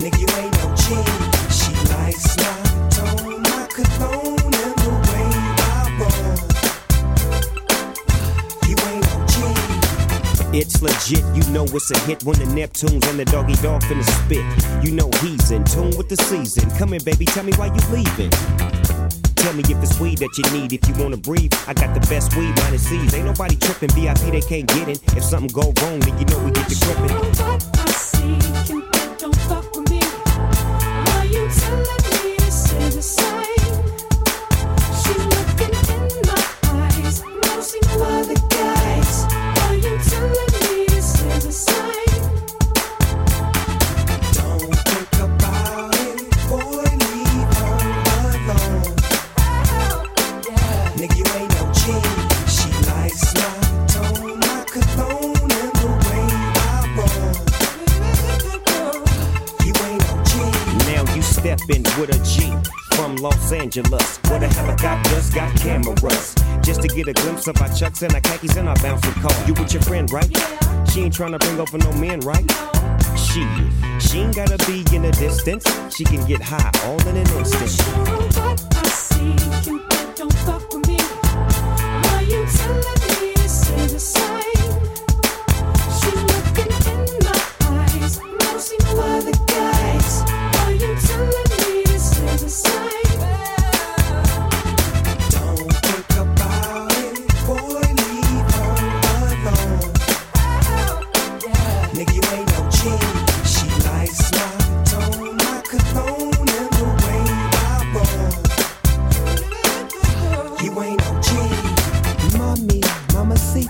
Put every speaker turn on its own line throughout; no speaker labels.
Nigga, you ain't no G.
It's legit, you know it's a hit when the Neptunes and the Doggy Dogg finna spit. You know he's in tune with the season. Come in, baby, tell me why you leaving. Tell me if it's weed that you need, if you wanna breathe. I got the best weed, minus C's. Ain't nobody tripping, VIP they can't get in. If something go wrong, then you know we get to gripping. Stepping with a G from Los Angeles. Where the helicopters got cameras. Just to get a glimpse of our chucks and our khakis and our bouncing car. You with your friend, right? She ain't trying to bring over no men, right? She, she ain't gotta be in the distance. She can get high all in an instant.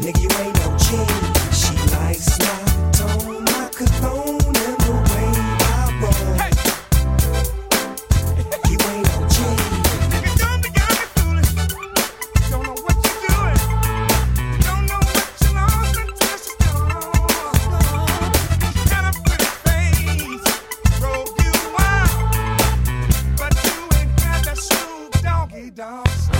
Nigga, you ain't no She likes my tone, my and the way I You ain't no don't be got me. Don't know what you're doing. Don't know what you lost until she's gone. A face, you but you ain't that.